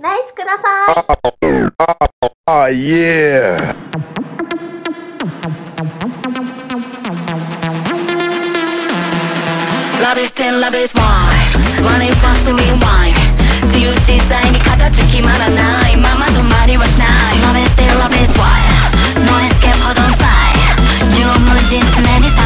ライスください。あ、いえ。ラビス10ラビス1ワニファストミンワイン自由自在に形決まらないまま止まりはしないラビス10ラビス1ノイスケほどんざい縦無尽常に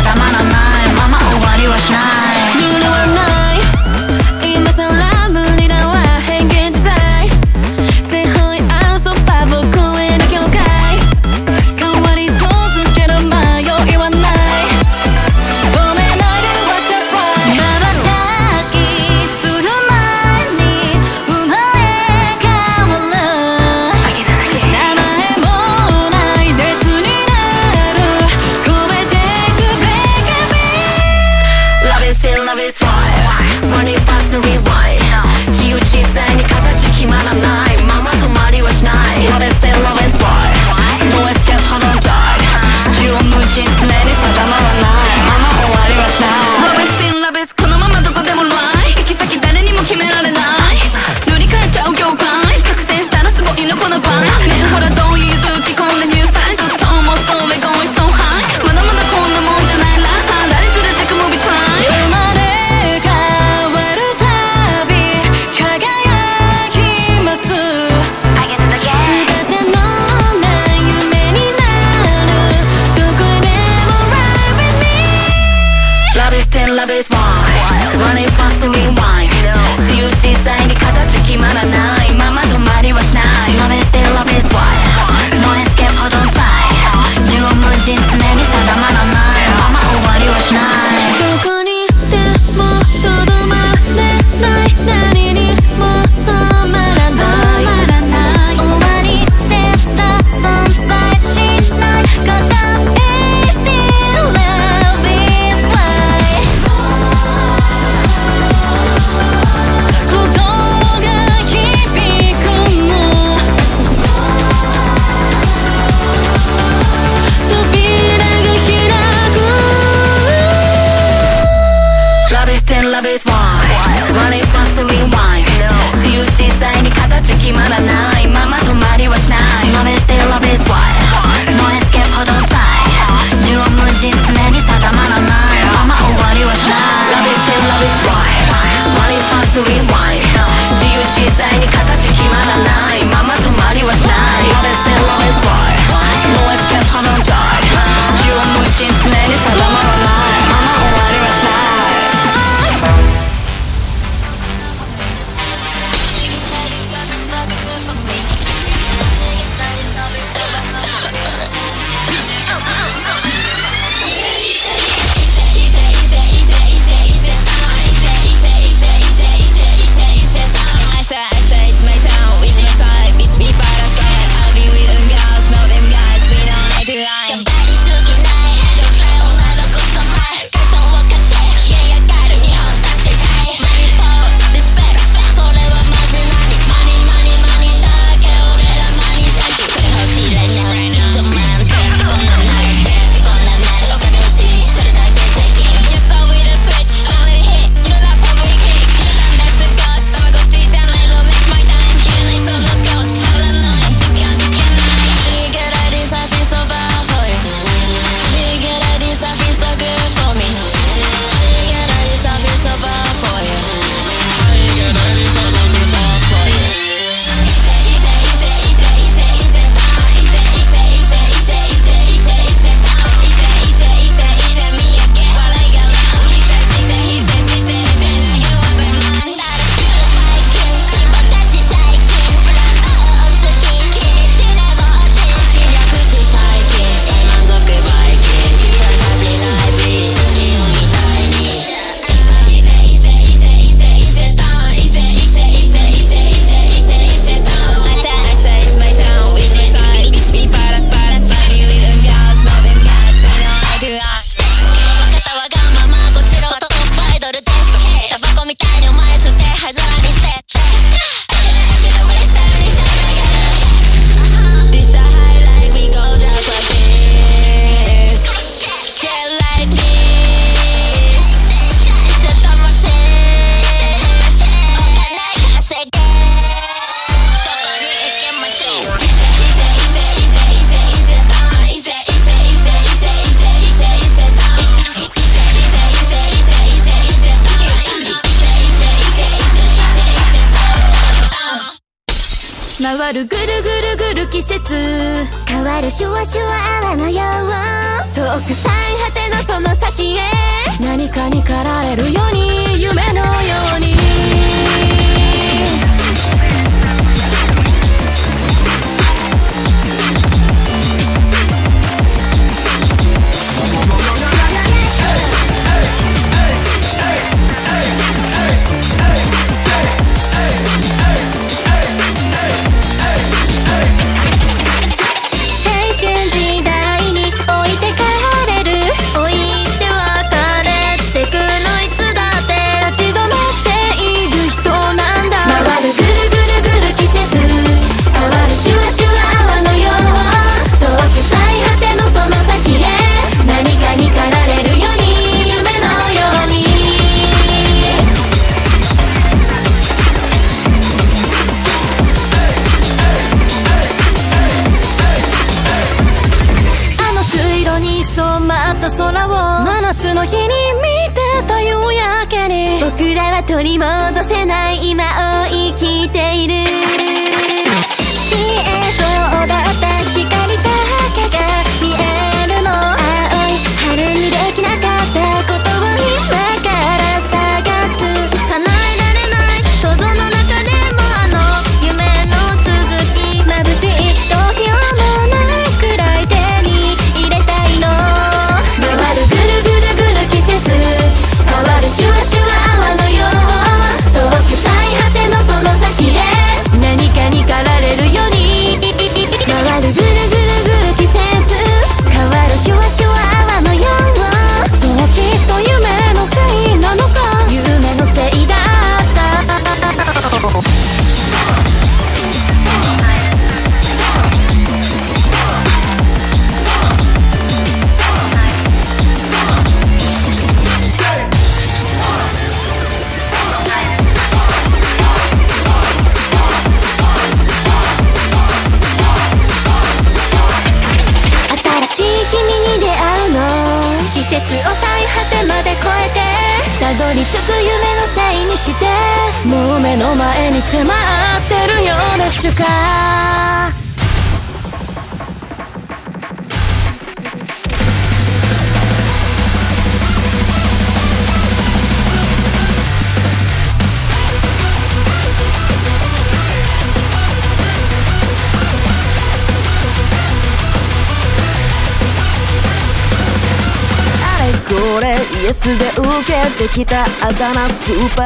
Roda na super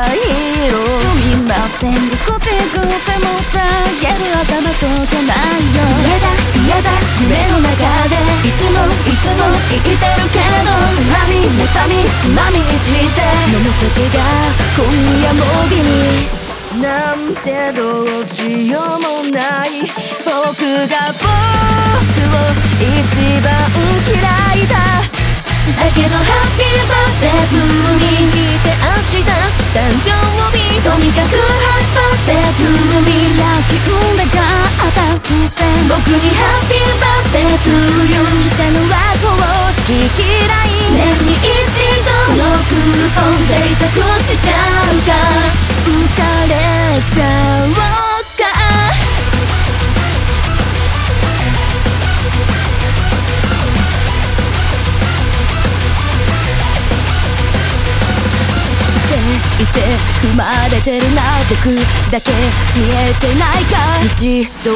線僕にハッピーバースデートゥーユー来たのは公式 LINE 年に一度のクーポン贅沢しちゃうか。浮かれちゃおう。て踏まれてるな僕だけ見えてないか。日常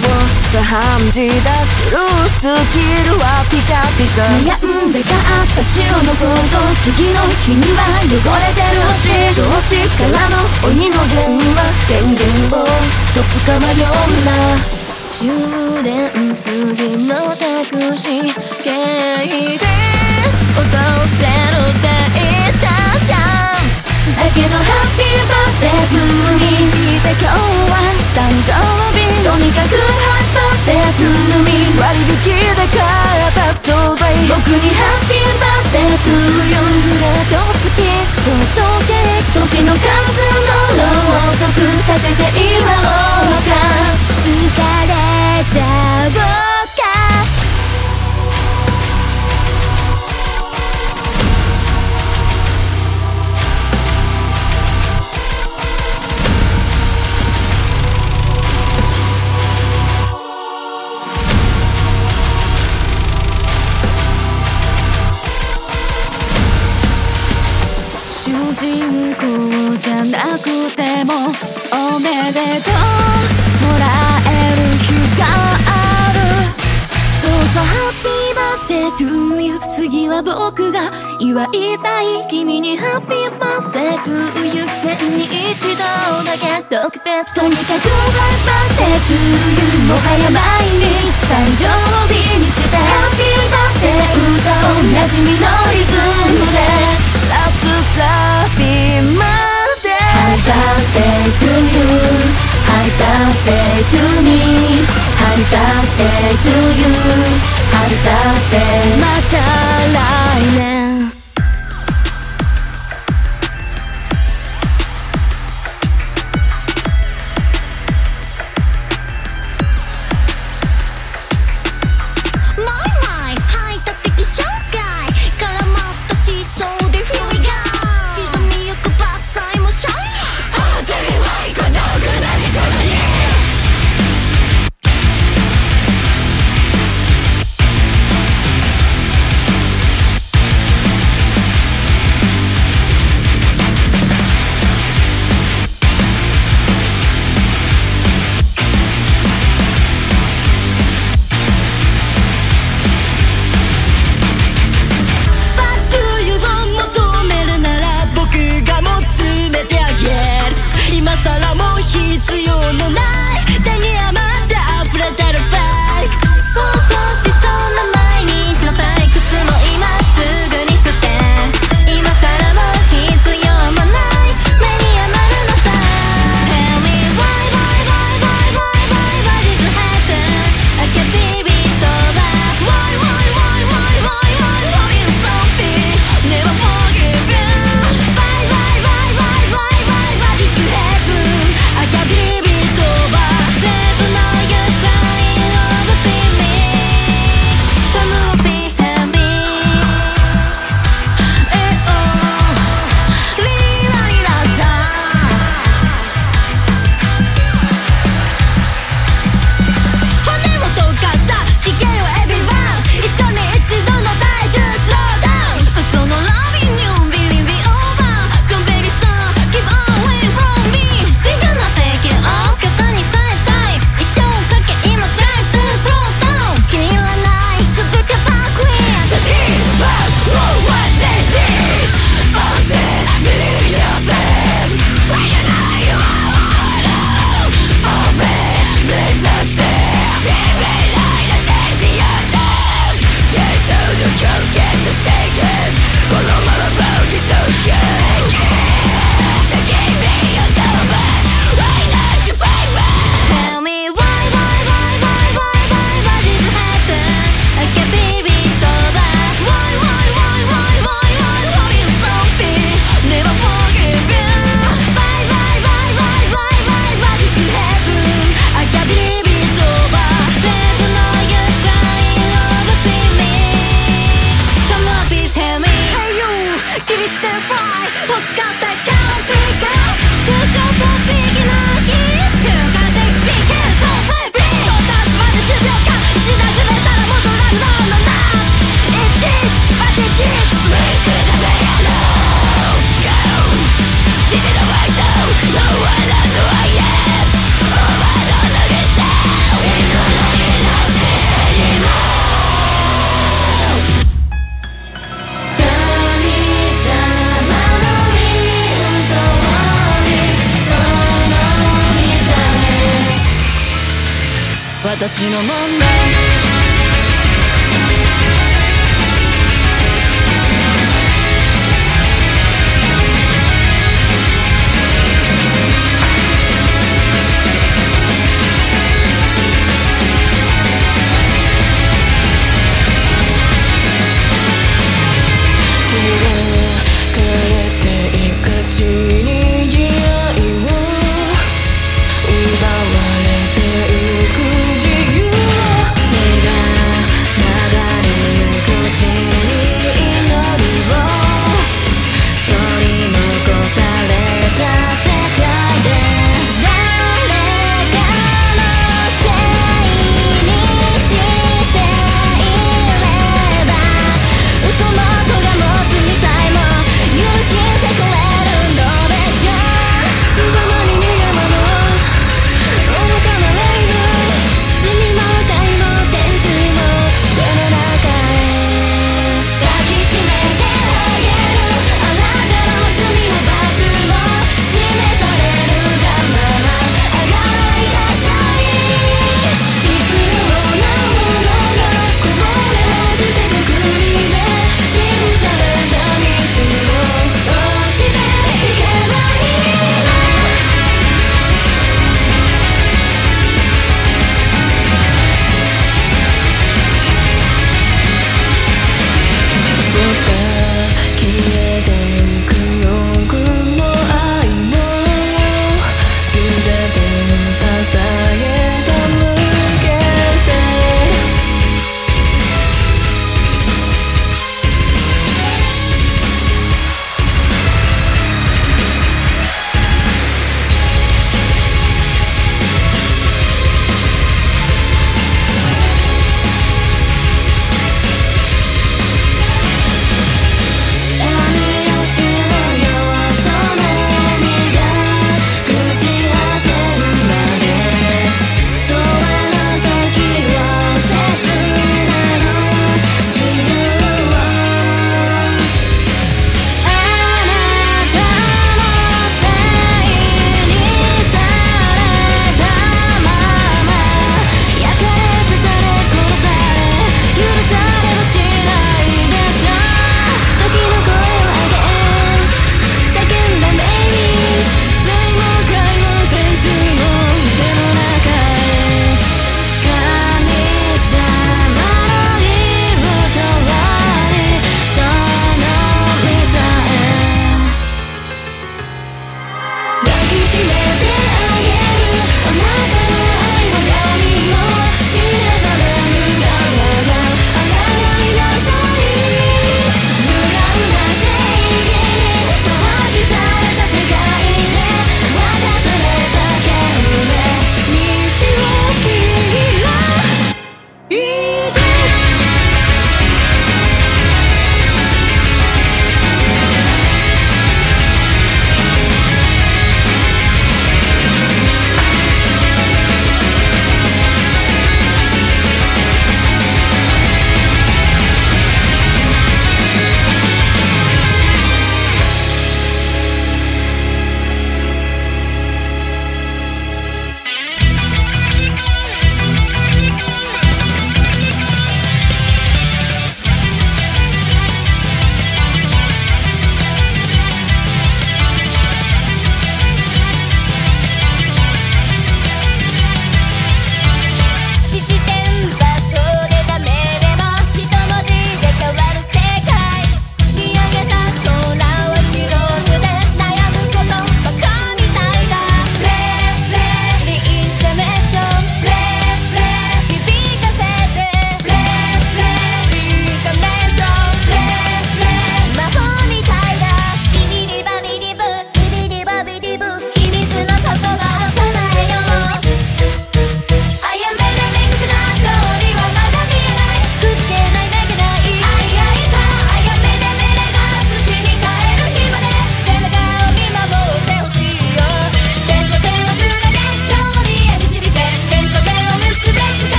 茶飯事だするスキルはピカピカ。悩んでた私を残こと次の日には汚れてるし上司からの鬼の電話。電源をとすか迷うな。終電過ぎのタクシー。経営で落とせるかだけどハッピーバースデートゥーミー聞いて今日は誕生日とに。かくハッピーバースデートゥーミー割引で買った惣菜僕に。ハッピーバースデートゥーユーグきショートケーキ年の数の立てておうかれちゃおうは言いたい君にハッピーバースデートゥーユー年に一度だけ特別。とにかくハイバースデートゥーユーもはや毎日誕生日にして。ハッピーバースデートゥー歌おなじみのリズムで。ラスサービまで。ハイバースデートゥーユー Happy birthday to me Happy birthday to you Happy また来年。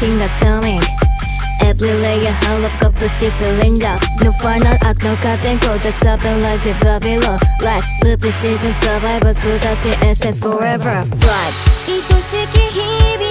ting a tummy Every layer hell of couple still feeling out No final act, no cutting code, just up and lies it blood Life, loop the season, survivors, put out your essence forever. Flight 愛しき日々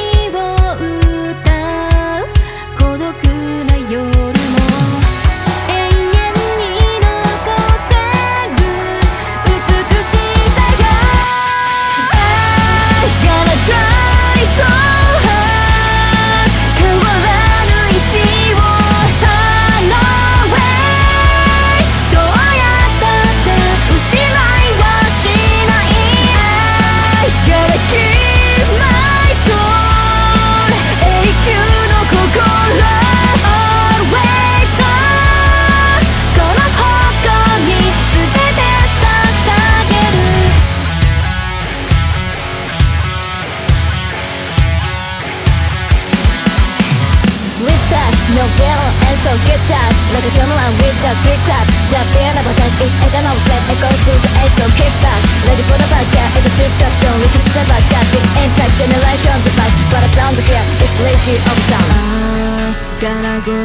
up, fix up The fear of death is eternal flame It goes through the edge, don't kick back Ready for the back, yeah, it's a stripped up Don't listen to the back, that big impact Generation device, but I sound here It's lazy of sound I gotta go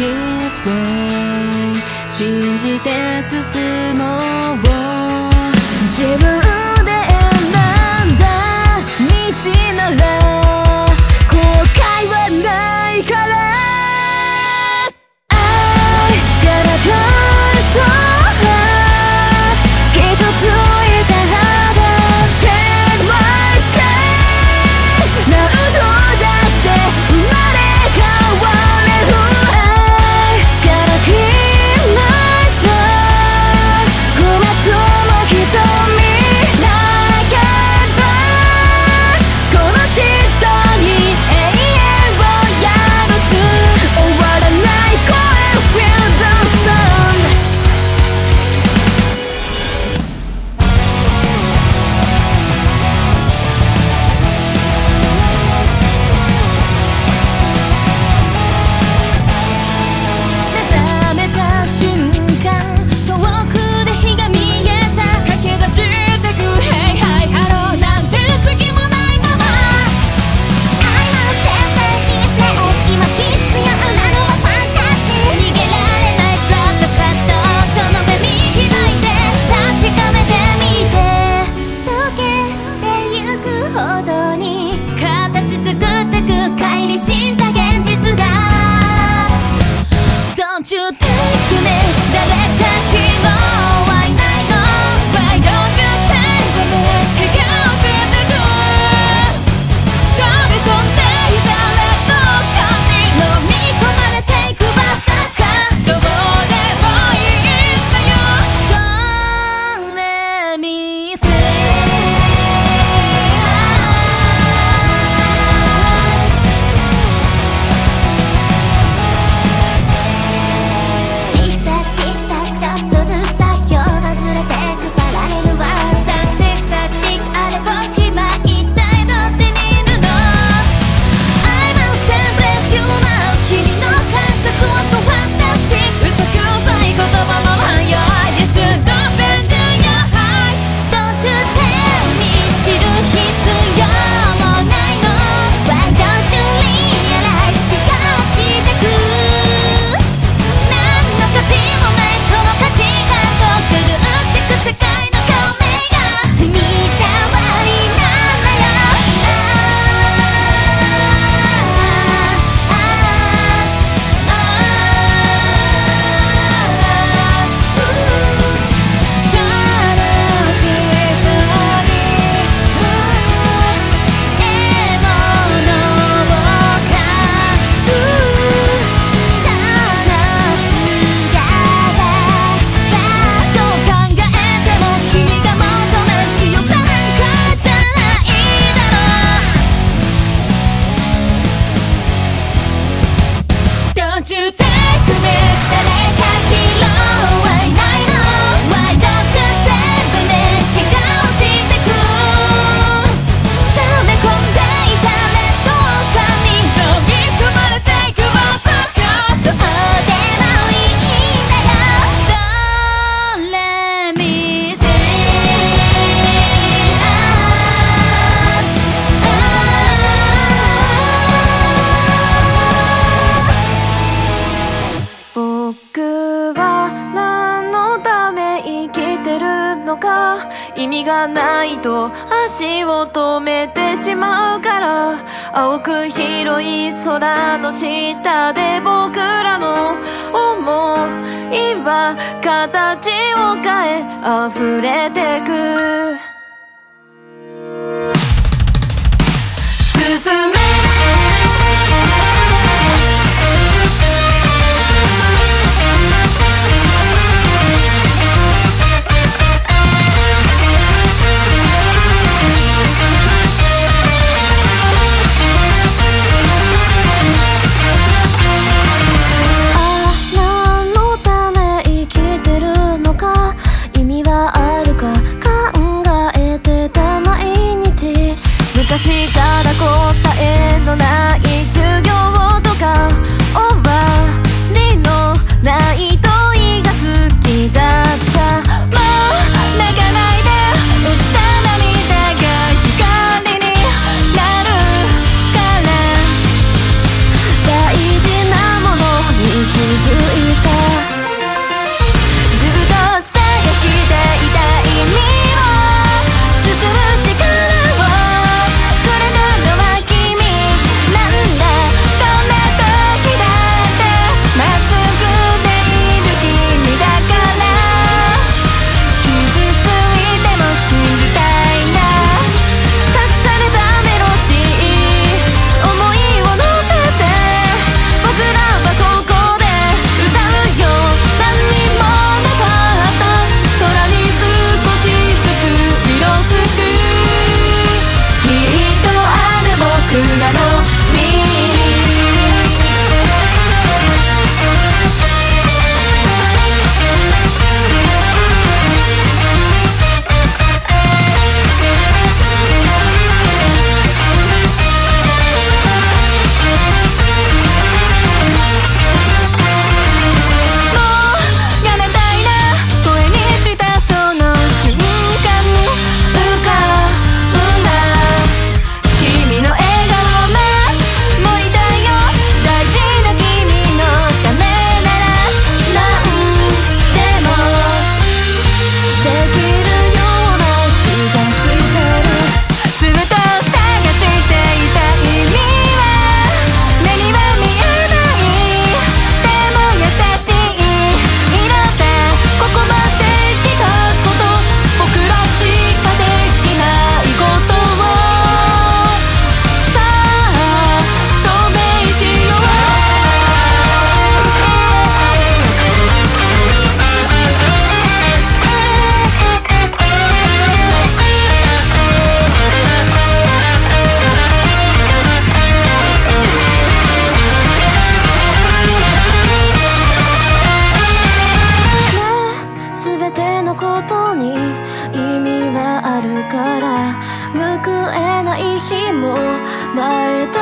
this way 信じて進もう自分で選んだ道なら後悔はないから 더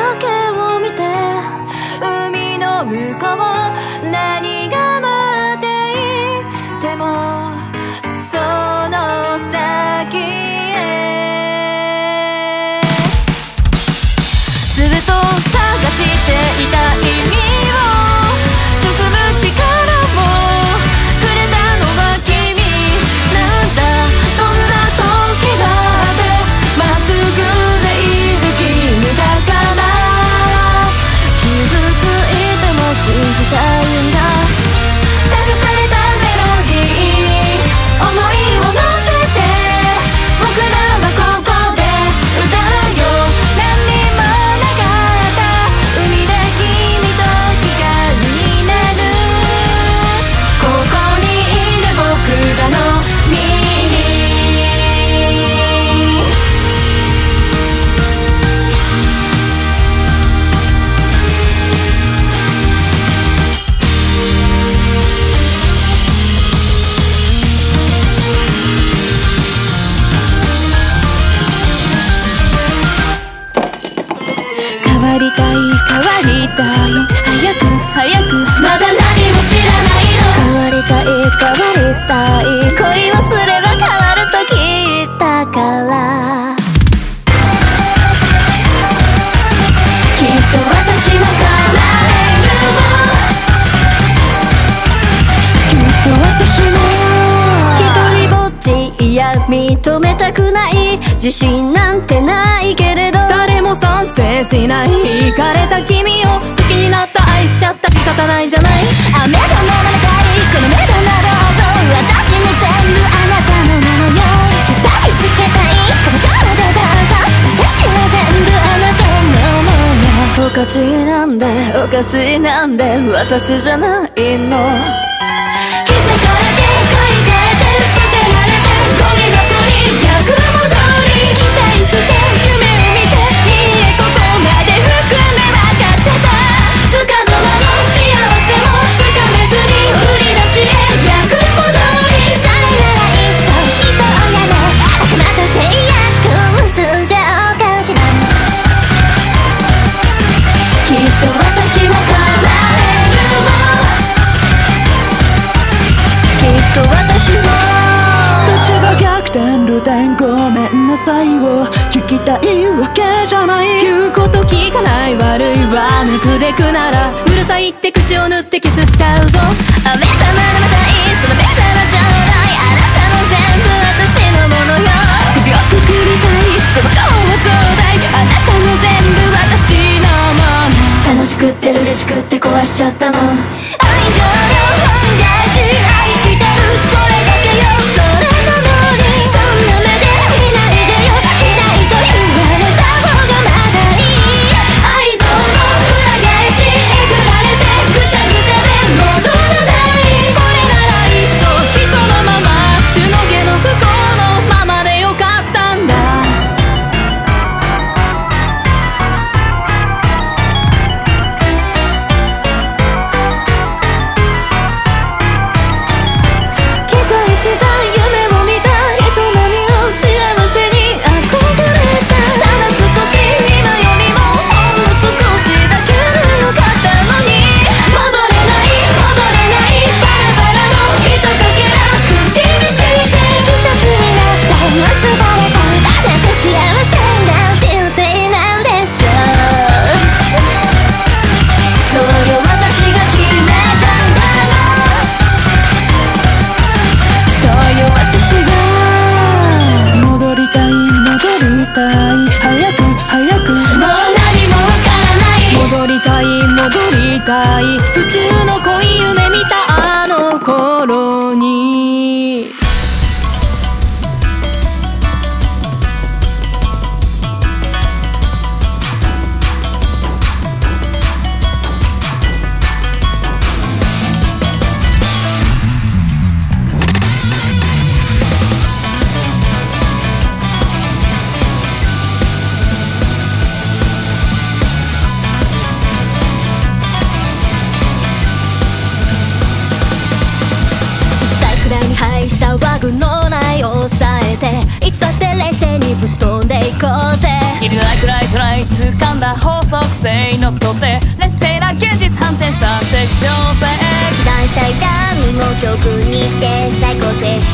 だけを見て海の向こう自信なんてないけれど。誰も賛成しない。惹かれた君を好きになった愛しちゃった仕方ないじゃない。雨だもなたい。この目玉どうぞ私も全部あなたのなのよ。縛りつけたい。この情でダンサ私は全部あなたのものおかしいなんでおかしいなんで私じゃないの。ばめくでくならうるさいって口を塗ってキスしちゃうぞ。あめたまだまたいいそのベタなちょうだいあなたの全部私のもの。よ首をくくりたいその顔をちょうだいあなたの全部私のもの。楽しくって嬉しくって壊しちゃったのとって劣勢な現実反転させ情勢断した痛ンも曲にして最高性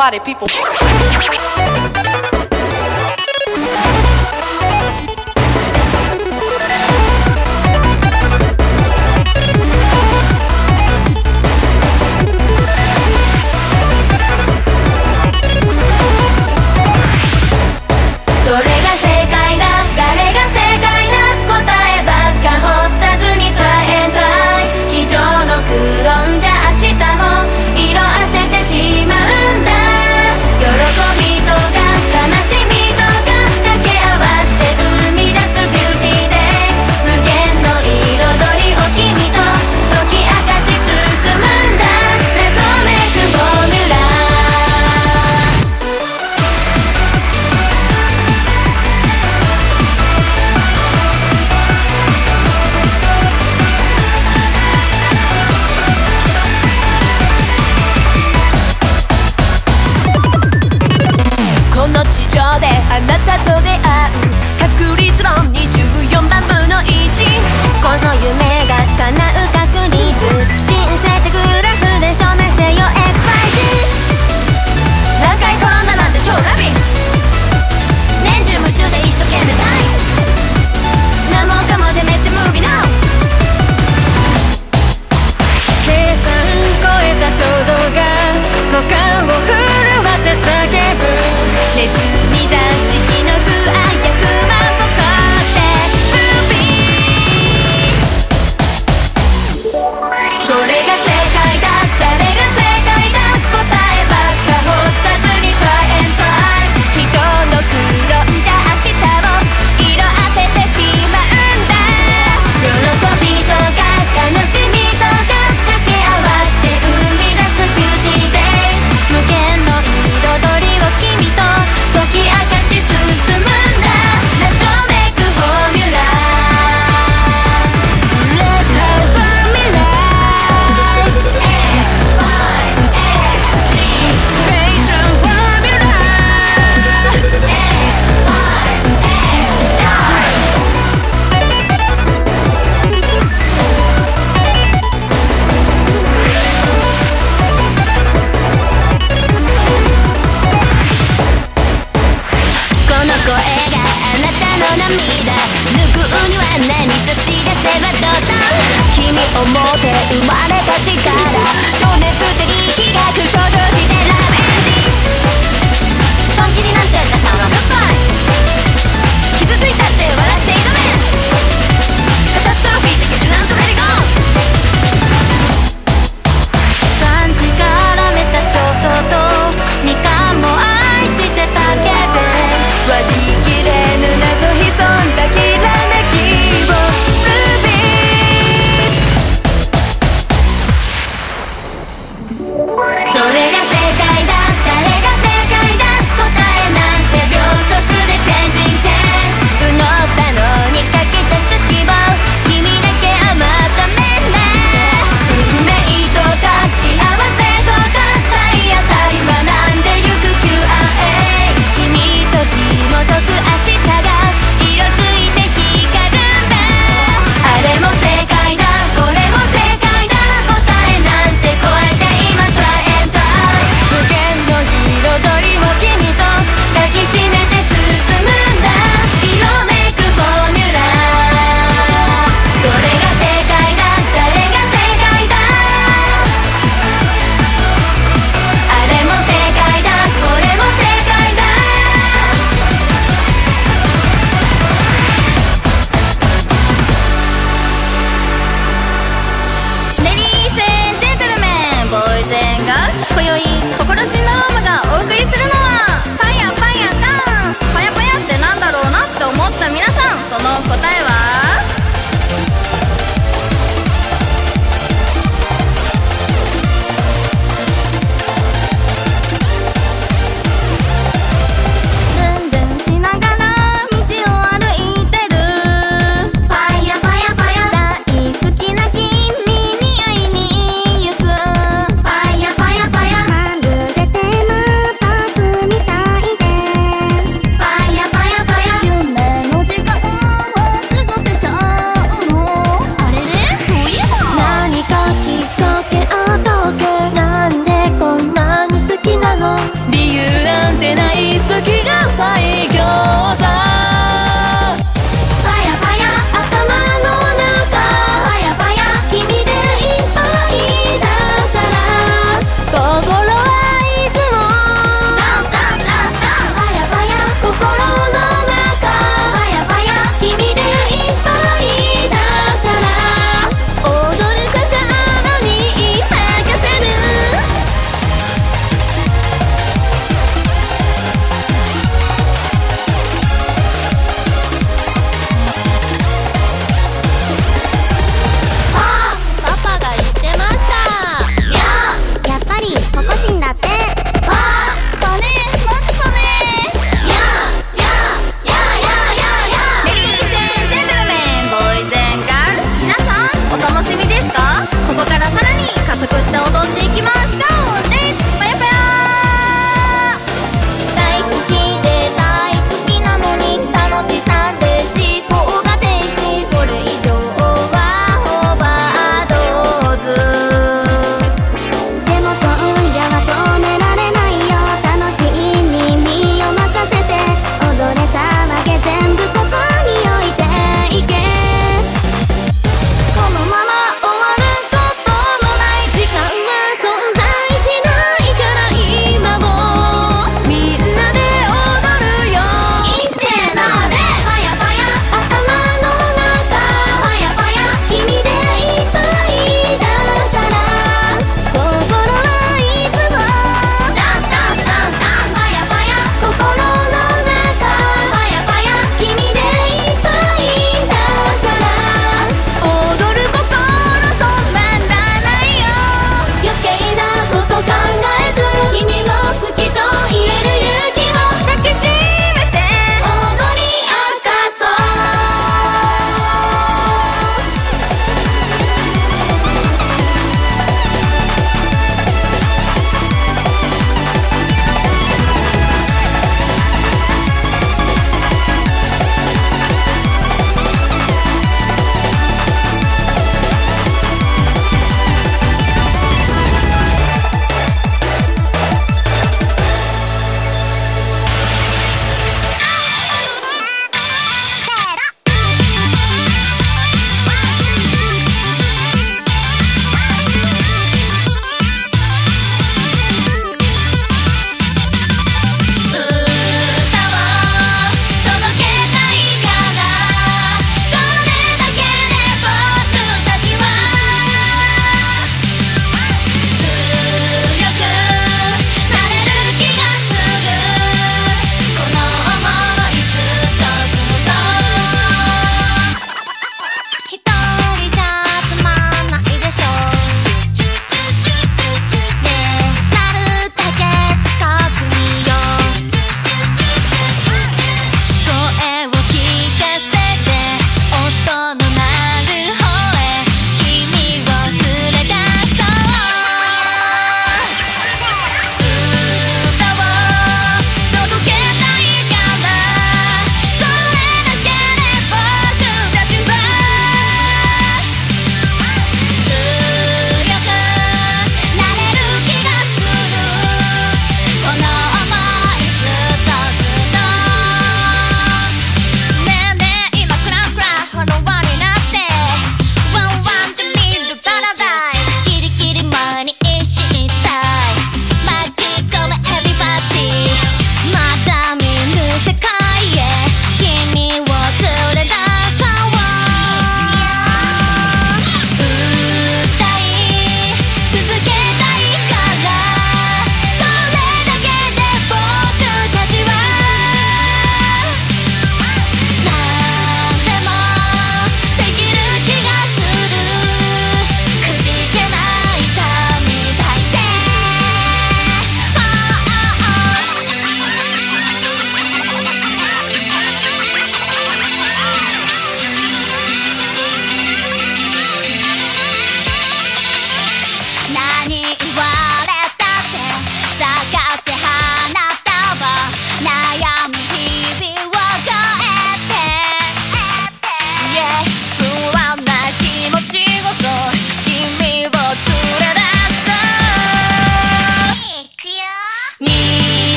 Party people.